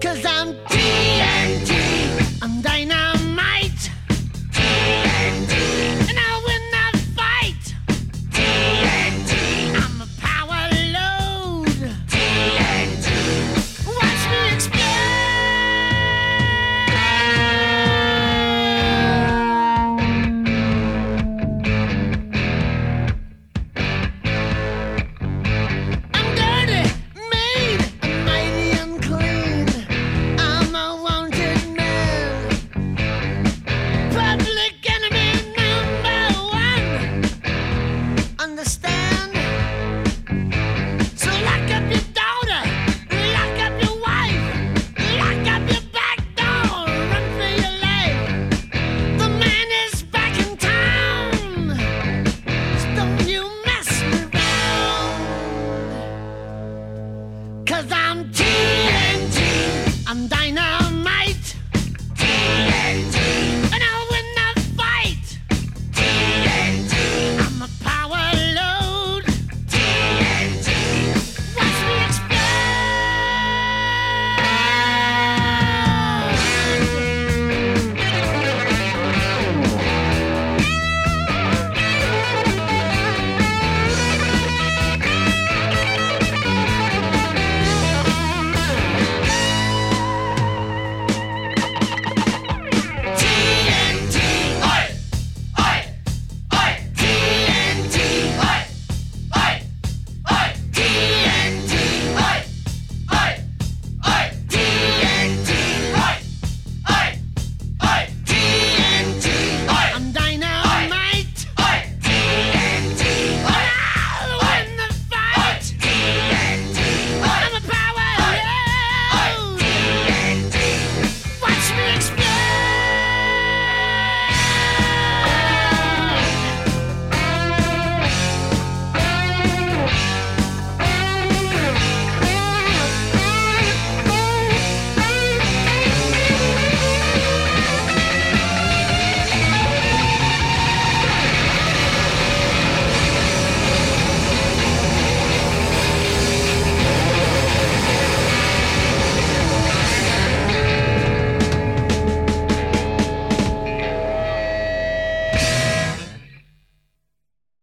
Cause I'm TNT. I'm dynamite. I'm TNT. I'm Dynamite.